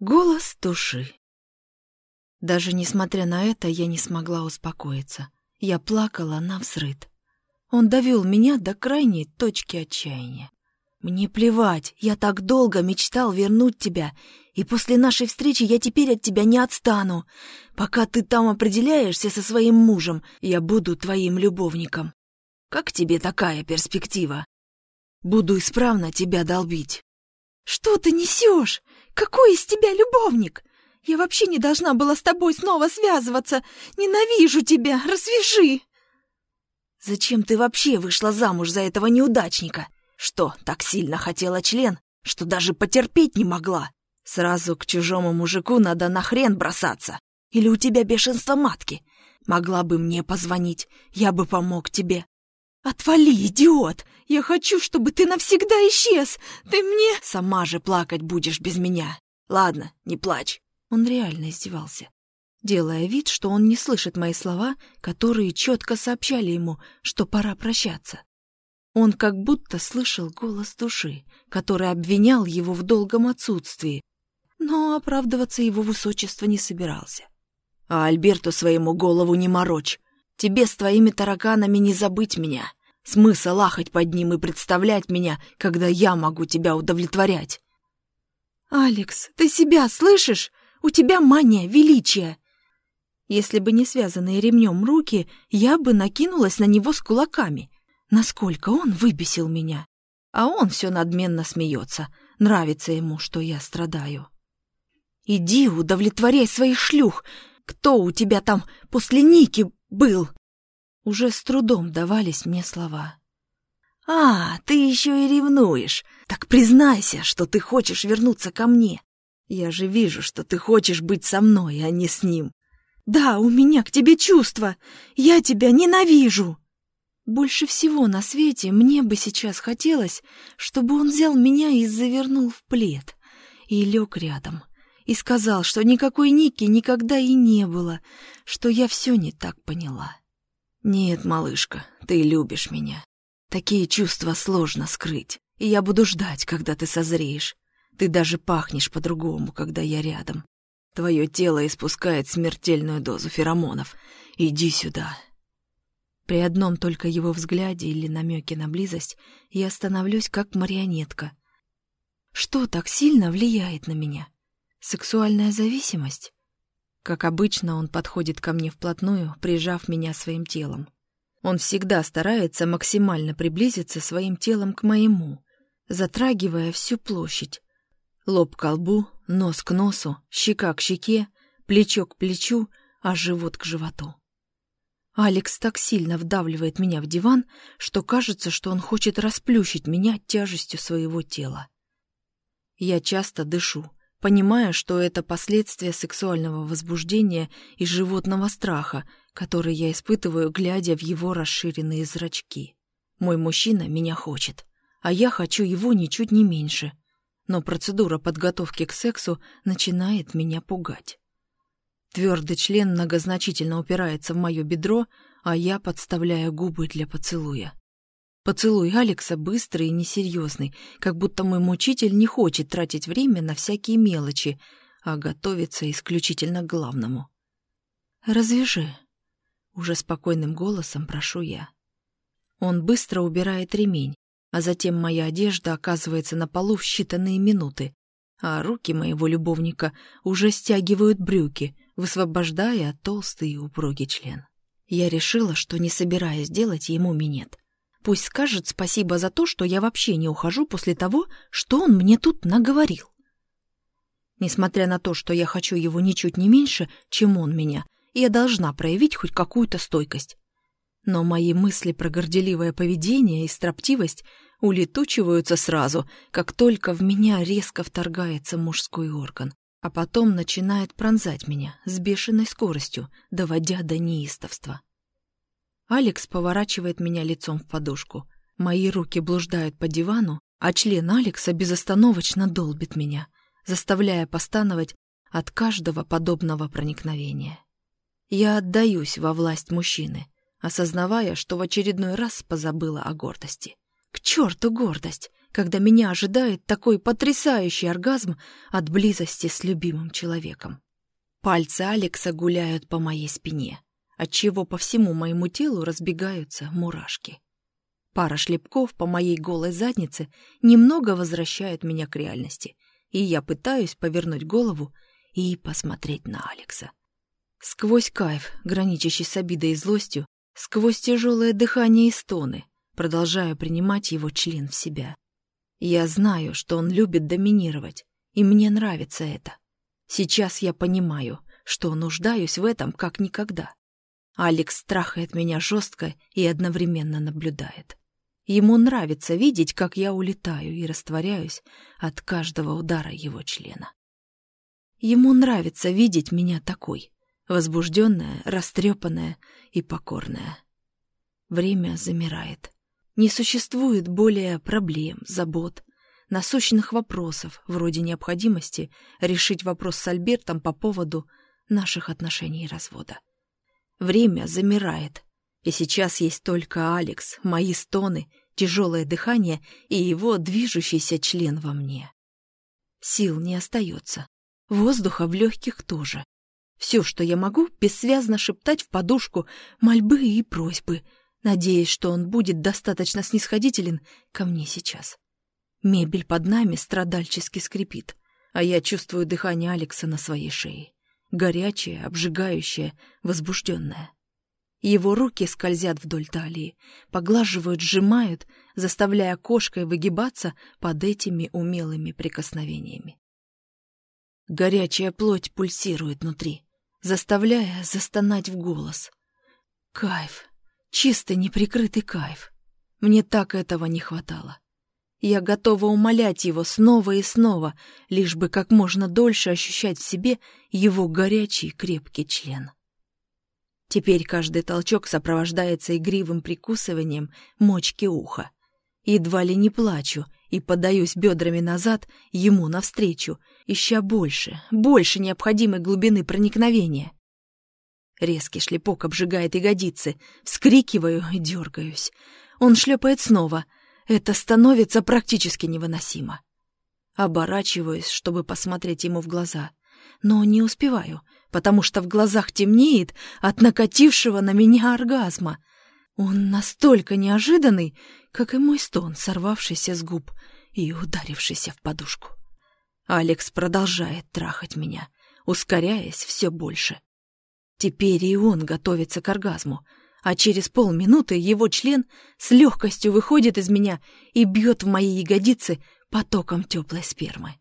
Голос души. Даже несмотря на это, я не смогла успокоиться. Я плакала на взрыд. Он довел меня до крайней точки отчаяния. Мне плевать, я так долго мечтал вернуть тебя, и после нашей встречи я теперь от тебя не отстану. Пока ты там определяешься со своим мужем, я буду твоим любовником. Как тебе такая перспектива? Буду исправно тебя долбить. Что ты несешь? Какой из тебя любовник? Я вообще не должна была с тобой снова связываться. Ненавижу тебя, развяжи. Зачем ты вообще вышла замуж за этого неудачника? Что, так сильно хотела член, что даже потерпеть не могла? Сразу к чужому мужику надо на хрен бросаться. Или у тебя бешенство матки? Могла бы мне позвонить, я бы помог тебе. Отвали, идиот! Я хочу, чтобы ты навсегда исчез! Ты мне... Сама же плакать будешь без меня. Ладно, не плачь. Он реально издевался, делая вид, что он не слышит мои слова, которые четко сообщали ему, что пора прощаться. Он как будто слышал голос души, который обвинял его в долгом отсутствии, но оправдываться его высочество не собирался. «А Альберту своему голову не морочь. Тебе с твоими тараканами не забыть меня. Смысл лахать под ним и представлять меня, когда я могу тебя удовлетворять». «Алекс, ты себя слышишь? У тебя мания величия!» Если бы не связанные ремнем руки, я бы накинулась на него с кулаками. Насколько он выбесил меня. А он все надменно смеется. Нравится ему, что я страдаю. «Иди, удовлетворяй своих шлюх! Кто у тебя там после Ники был?» Уже с трудом давались мне слова. «А, ты еще и ревнуешь. Так признайся, что ты хочешь вернуться ко мне. Я же вижу, что ты хочешь быть со мной, а не с ним». «Да, у меня к тебе чувства. Я тебя ненавижу!» Больше всего на свете мне бы сейчас хотелось, чтобы он взял меня и завернул в плед, и лег рядом, и сказал, что никакой Ники никогда и не было, что я все не так поняла. «Нет, малышка, ты любишь меня. Такие чувства сложно скрыть, и я буду ждать, когда ты созреешь. Ты даже пахнешь по-другому, когда я рядом. Твое тело испускает смертельную дозу феромонов. Иди сюда». При одном только его взгляде или намеке на близость я становлюсь как марионетка. Что так сильно влияет на меня? Сексуальная зависимость? Как обычно, он подходит ко мне вплотную, прижав меня своим телом. Он всегда старается максимально приблизиться своим телом к моему, затрагивая всю площадь. Лоб к лбу, нос к носу, щека к щеке, плечо к плечу, а живот к животу. Алекс так сильно вдавливает меня в диван, что кажется, что он хочет расплющить меня тяжестью своего тела. Я часто дышу, понимая, что это последствия сексуального возбуждения и животного страха, который я испытываю, глядя в его расширенные зрачки. Мой мужчина меня хочет, а я хочу его ничуть не меньше. Но процедура подготовки к сексу начинает меня пугать. Твердый член многозначительно упирается в мое бедро, а я подставляю губы для поцелуя. Поцелуй Алекса быстрый и несерьезный, как будто мой мучитель не хочет тратить время на всякие мелочи, а готовится исключительно к главному. «Развяжи», — уже спокойным голосом прошу я. Он быстро убирает ремень, а затем моя одежда оказывается на полу в считанные минуты, а руки моего любовника уже стягивают брюки — высвобождая толстый и упругий член. Я решила, что не собираюсь делать ему минет. Пусть скажет спасибо за то, что я вообще не ухожу после того, что он мне тут наговорил. Несмотря на то, что я хочу его ничуть не меньше, чем он меня, я должна проявить хоть какую-то стойкость. Но мои мысли про горделивое поведение и строптивость улетучиваются сразу, как только в меня резко вторгается мужской орган а потом начинает пронзать меня с бешеной скоростью, доводя до неистовства. Алекс поворачивает меня лицом в подушку. Мои руки блуждают по дивану, а член Алекса безостановочно долбит меня, заставляя постановать от каждого подобного проникновения. Я отдаюсь во власть мужчины, осознавая, что в очередной раз позабыла о гордости. К черту гордость! когда меня ожидает такой потрясающий оргазм от близости с любимым человеком. Пальцы Алекса гуляют по моей спине, отчего по всему моему телу разбегаются мурашки. Пара шлепков по моей голой заднице немного возвращают меня к реальности, и я пытаюсь повернуть голову и посмотреть на Алекса. Сквозь кайф, граничащий с обидой и злостью, сквозь тяжелое дыхание и стоны, продолжаю принимать его член в себя. Я знаю, что он любит доминировать, и мне нравится это. Сейчас я понимаю, что нуждаюсь в этом как никогда. Алекс страхает меня жестко и одновременно наблюдает. Ему нравится видеть, как я улетаю и растворяюсь от каждого удара его члена. Ему нравится видеть меня такой, возбужденная, растрепанная и покорная. Время замирает. Не существует более проблем, забот, насущных вопросов, вроде необходимости решить вопрос с Альбертом по поводу наших отношений и развода. Время замирает, и сейчас есть только Алекс, мои стоны, тяжелое дыхание и его движущийся член во мне. Сил не остается, воздуха в легких тоже. Все, что я могу, бессвязно шептать в подушку мольбы и просьбы — надеясь, что он будет достаточно снисходителен ко мне сейчас. Мебель под нами страдальчески скрипит, а я чувствую дыхание Алекса на своей шее. Горячее, обжигающее, возбужденное. Его руки скользят вдоль талии, поглаживают, сжимают, заставляя кошкой выгибаться под этими умелыми прикосновениями. Горячая плоть пульсирует внутри, заставляя застонать в голос. Кайф, Чистый неприкрытый кайф. Мне так этого не хватало. Я готова умолять его снова и снова, лишь бы как можно дольше ощущать в себе его горячий крепкий член. Теперь каждый толчок сопровождается игривым прикусыванием мочки уха. Едва ли не плачу и подаюсь бедрами назад ему навстречу, ища больше, больше необходимой глубины проникновения. Резкий шлепок обжигает ягодицы. Вскрикиваю и дергаюсь. Он шлепает снова. Это становится практически невыносимо. Оборачиваюсь, чтобы посмотреть ему в глаза. Но не успеваю, потому что в глазах темнеет от накатившего на меня оргазма. Он настолько неожиданный, как и мой стон, сорвавшийся с губ и ударившийся в подушку. Алекс продолжает трахать меня, ускоряясь все больше. Теперь и он готовится к оргазму, а через полминуты его член с легкостью выходит из меня и бьет в мои ягодицы потоком теплой спермы.